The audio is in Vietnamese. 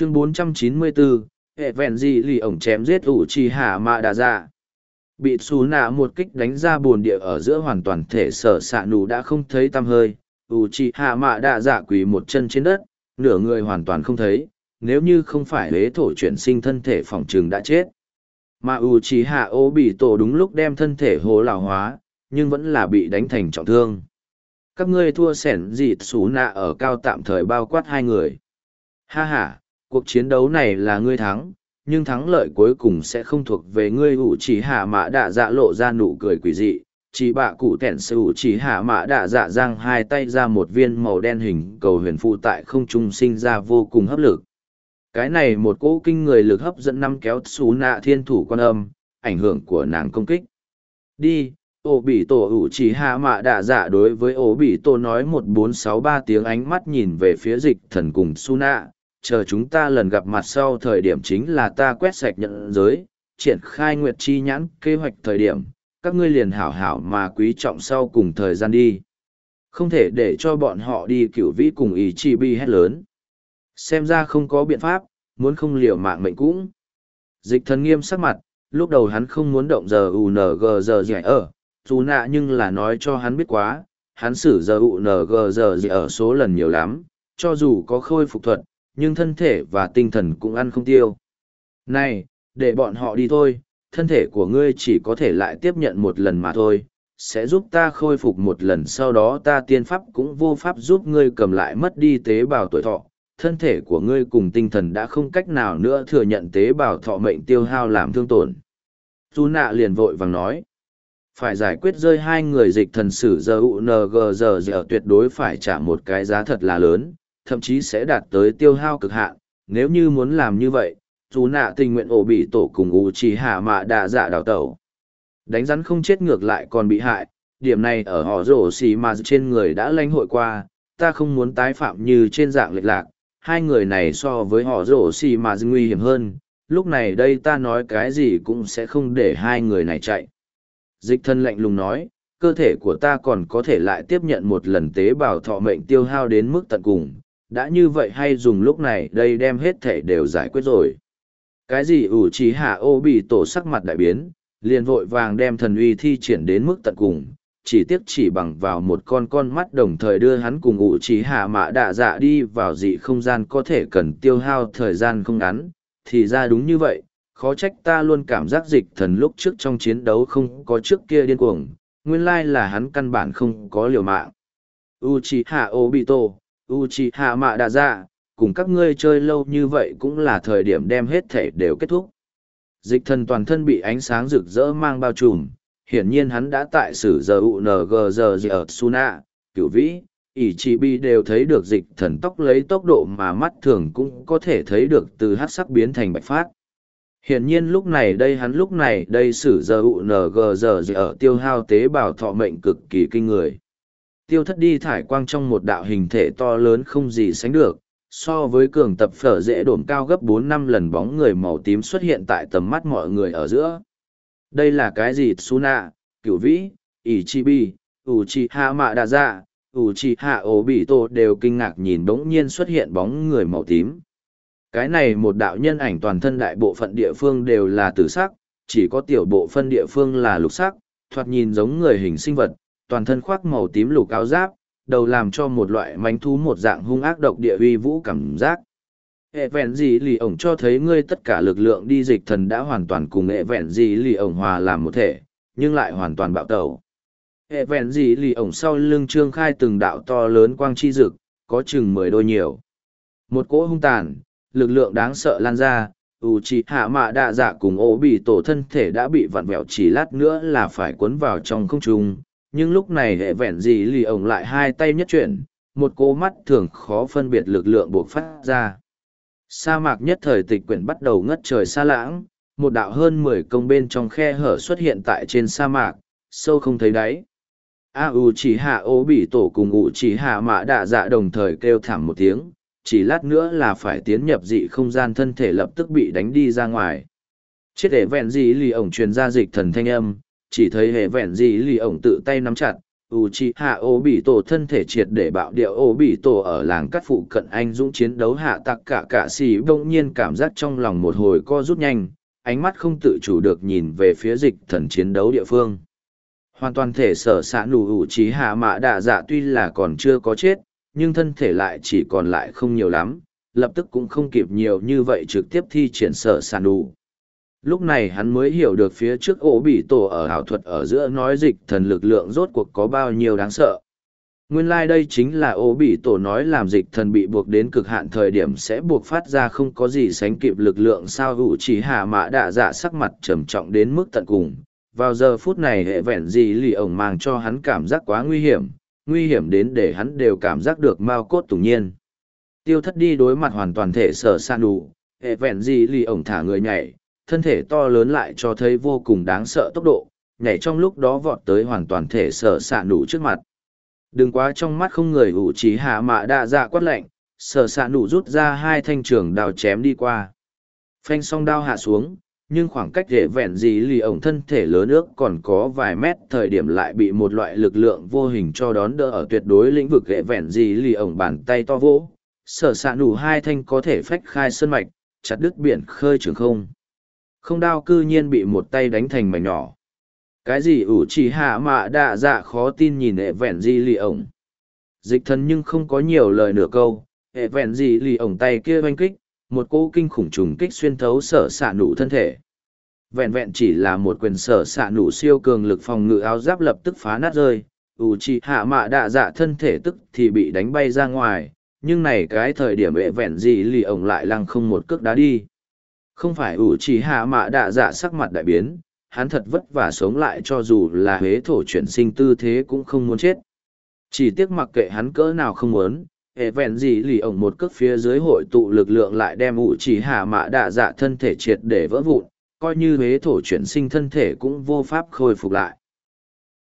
chương 494, hệ vẹn gì lì ổng chém giết ủ trì hạ mạ đà dạ. Bị xù nạ một kích đánh ra bồn địa ở giữa hoàn toàn thể sở s ạ nù đã không thấy tăm hơi ủ trì hạ mạ đà dạ quỳ một chân trên đất nửa người hoàn toàn không thấy nếu như không phải huế thổ chuyển sinh thân thể phòng trường đã chết. Mà ủ trì hạ ô bị tổ đúng lúc đem thân thể hố lào hóa nhưng vẫn là bị đánh thành trọng thương. Các ngươi thua sẻn dịt xù nạ ở cao tạm thời bao quát hai người. Ha h a cuộc chiến đấu này là ngươi thắng, nhưng thắng lợi cuối cùng sẽ không thuộc về ngươi. Ủ chỉ hạ mã đạ dạ lộ ra nụ cười quỷ dị. Chỉ bạ cụ tẻn sư ủ chỉ hạ mã đạ dạ giang hai tay ra một viên màu đen hình cầu huyền phụ tại không trung sinh ra vô cùng hấp lực. Cái này một cỗ kinh người lực hấp dẫn năm kéo xú nạ thiên thủ quan âm, ảnh hưởng của nàng công kích. Đi ổ bị tổ ủ chỉ hạ mạ đạ dạ đối với ổ bị tổ nói một bốn sáu ba tiếng ánh mắt nhìn về phía dịch thần cùng su nạ chờ chúng ta lần gặp mặt sau thời điểm chính là ta quét sạch nhận giới, triển khai nguyệt chi nhãn kế hoạch thời điểm, các ngươi liền hảo hảo mà quý trọng sau cùng thời gian đi. Không thể để cho bọn họ đi cửu vĩ cùng ý chi bi hết lớn. Xem ra không có biện pháp, muốn không liều mạng mệnh cũng. Dịch thần nghiêm sắc mặt, lúc đầu hắn không muốn động giờ UNG giờ gì ở, dù nạ nhưng là nói cho hắn biết quá, hắn xử giờ UNG giờ gì ở số lần nhiều lắm, cho dù có khôi phục thuật, nhưng thân thể và tinh thần cũng ăn không tiêu. Này, để bọn họ đi thôi, thân thể của ngươi chỉ có thể lại tiếp nhận một lần mà thôi, sẽ giúp ta khôi phục một lần sau đó ta tiên pháp cũng vô pháp giúp ngươi cầm lại mất đi tế bào tuổi thọ. Thân thể của ngươi cùng tinh thần đã không cách nào nữa thừa nhận tế bào thọ mệnh tiêu hao làm thương tổn. Tu nạ liền vội vàng nói. Phải giải quyết rơi hai người dịch thần sử giờ UNG giờ giờ tuyệt đối phải trả một cái giá thật là lớn, thậm chí sẽ đạt tới tiêu hao cực hạn. Nếu như muốn làm như vậy, dù nạ tình nguyện ổ bị tổ cùng ủ chỉ hạ mạ đạ dạ đào tẩu. Đánh rắn không chết ngược lại còn bị hại, điểm này ở họ rổ xì mà trên người đã lãnh hội qua, ta không muốn tái phạm như trên dạng lệch lạc. Hai người này so với họ rổ xì mà nguy hiểm hơn, lúc này đây ta nói cái gì cũng sẽ không để hai người này chạy. Dịch thân lạnh lùng nói, cơ thể của ta còn có thể lại tiếp nhận một lần tế bào thọ mệnh tiêu hao đến mức tận cùng, đã như vậy hay dùng lúc này đây đem hết thể đều giải quyết rồi. Cái gì ủ trí hạ ô bị tổ sắc mặt đại biến, liền vội vàng đem thần uy thi triển đến mức tận cùng, chỉ tiếc chỉ bằng vào một con con mắt đồng thời đưa hắn cùng ủ trí hạ mạ đạ dạ đi vào dị không gian có thể cần tiêu hao thời gian không ngắn, thì ra đúng như vậy, khó trách ta luôn cảm giác dịch thần lúc trước trong chiến đấu không có trước kia điên cuồng, nguyên lai là hắn căn bản không có liều mạng. Uchiha Obito, Uchiha Mạ Đà Dạ, cùng các ngươi chơi lâu như vậy cũng là thời điểm đem hết thể đều kết thúc. Dịch thần toàn thân bị ánh sáng rực rỡ mang bao trùm, hiển nhiên hắn đã tại sử giờ UNG giờ ở Suna, cửu vĩ, ỷ chỉ bi đều thấy được dịch thần tóc lấy tốc độ mà mắt thường cũng có thể thấy được từ hát sắc biến thành bạch phát. Hiển nhiên lúc này đây hắn lúc này đây sử giờ UNG giờ ở tiêu hao tế bào thọ mệnh cực kỳ kinh người tiêu thất đi thải quang trong một đạo hình thể to lớn không gì sánh được, so với cường tập phở dễ đổm cao gấp bốn năm lần bóng người màu tím xuất hiện tại tầm mắt mọi người ở giữa. Đây là cái gì Tsuna, Cửu Vĩ, Ichibi, Uchiha Mạ Đà Dạ, Uchiha Obito đều kinh ngạc nhìn đống nhiên xuất hiện bóng người màu tím. Cái này một đạo nhân ảnh toàn thân đại bộ phận địa phương đều là tử sắc, chỉ có tiểu bộ phân địa phương là lục sắc, thoạt nhìn giống người hình sinh vật, toàn thân khoác màu tím lục áo giáp, đầu làm cho một loại mánh thú một dạng hung ác độc địa uy vũ cảm giác. Hệ vẹn gì lì ổng cho thấy ngươi tất cả lực lượng đi dịch thần đã hoàn toàn cùng hệ vẹn gì lì ổng hòa làm một thể, nhưng lại hoàn toàn bạo tẩu. Hệ vẹn gì lì ổng sau lưng trương khai từng đạo to lớn quang chi dực, có chừng mười đôi nhiều. Một cỗ hung tàn, lực lượng đáng sợ lan ra, ủ chỉ hạ mạ đạ dạ cùng ố bị tổ thân thể đã bị vặn vẹo chỉ lát nữa là phải cuốn vào trong không trung nhưng lúc này hệ vẹn gì lì ổng lại hai tay nhất chuyển, một cô mắt thường khó phân biệt lực lượng buộc phát ra. Sa mạc nhất thời tịch quyển bắt đầu ngất trời xa lãng, một đạo hơn mười công bên trong khe hở xuất hiện tại trên sa mạc, sâu không thấy đáy. A U chỉ hạ ố bị tổ cùng ụ chỉ hạ mã đạ dạ đồng thời kêu thảm một tiếng, chỉ lát nữa là phải tiến nhập dị không gian thân thể lập tức bị đánh đi ra ngoài. Chết để vẹn gì lì ổng truyền ra dịch thần thanh âm, chỉ thấy hệ vẹn gì lì ổng tự tay nắm chặt, u chi hạ ô bị tổ thân thể triệt để bạo điệu ô bị tổ ở làng cắt phụ cận anh dũng chiến đấu hạ tặc cả cả xì bỗng nhiên cảm giác trong lòng một hồi co rút nhanh ánh mắt không tự chủ được nhìn về phía dịch thần chiến đấu địa phương. Hoàn toàn thể sở s ạ nụ ủ trí hạ mạ đạ dạ tuy là còn chưa có chết nhưng thân thể lại chỉ còn lại không nhiều lắm lập tức cũng không kịp nhiều như vậy trực tiếp thi triển sở s ạ nụ lúc này hắn mới hiểu được phía trước ổ bị tổ ở ảo thuật ở giữa nói dịch thần lực lượng rốt cuộc có bao nhiêu đáng sợ. Nguyên lai、like、đây chính là ổ bị tổ nói làm dịch thần bị buộc đến cực hạn thời điểm sẽ buộc phát ra không có gì sánh kịp lực lượng sao hữu chỉ hạ mã đạ dạ sắc mặt trầm trọng đến mức tận cùng. Vào giờ phút này hệ vẹn gì lì ổng mang cho hắn cảm giác quá nguy hiểm nguy hiểm đến để hắn đều cảm giác được mao cốt tủng nhiên. Tiêu thất đi đối mặt hoàn toàn thể sở san đủ hệ vẹn gì lì ổng thả người nhảy thân thể to lớn lại cho thấy vô cùng đáng sợ tốc độ, nhảy trong lúc đó vọt tới hoàn toàn thể sở xạ nụ trước mặt. Đừng quá trong mắt không người ủ trí hạ mạ đạ dạ quát lệnh, sở xạ nụ rút ra hai thanh trường đào chém đi qua. Phanh song đao hạ xuống, nhưng khoảng cách để vẹn gì lì ổng thân thể lớn ước còn có vài mét thời điểm lại bị một loại lực lượng vô hình cho đón đỡ ở tuyệt đối lĩnh vực để vẹn gì lì ổng bàn tay to vỗ sở s nụ hai thanh có thể phách khai sơn mạch chặt đứt biển khơi trường không không đao cư nhiên bị một tay đánh thành mảnh nhỏ. Cái gì ủ chỉ hạ mạ đạ dạ khó tin nhìn ẹ vẹn di lì ổng. Dịch thần nhưng không có nhiều lời nửa câu, ẹ vẹn di lì ổng tay kia oanh kích, một cỗ kinh khủng trùng kích xuyên thấu sở xạ nụ thân thể. Vẹn vẹn chỉ là một quyền sở xạ nụ siêu cường lực phòng ngự áo giáp lập tức phá nát rơi, ủ chỉ hạ mạ đạ dạ thân thể tức thì bị đánh bay ra ngoài, nhưng này cái thời điểm ẹ vẹn gì lì ổng lại lăng không một cước đá đi không phải ủ chỉ hạ mạ đạ dạ sắc mặt đại biến, hắn thật vất vả sống lại cho dù là huế thổ chuyển sinh tư thế cũng không muốn chết. Chỉ tiếc mặc kệ hắn cỡ nào không muốn, hệ vẹn gì lì ổng một cước phía dưới hội tụ lực lượng lại đem ủ chỉ hạ mạ đạ dạ thân thể triệt để vỡ vụn, coi như huế thổ chuyển sinh thân thể cũng vô pháp khôi phục lại.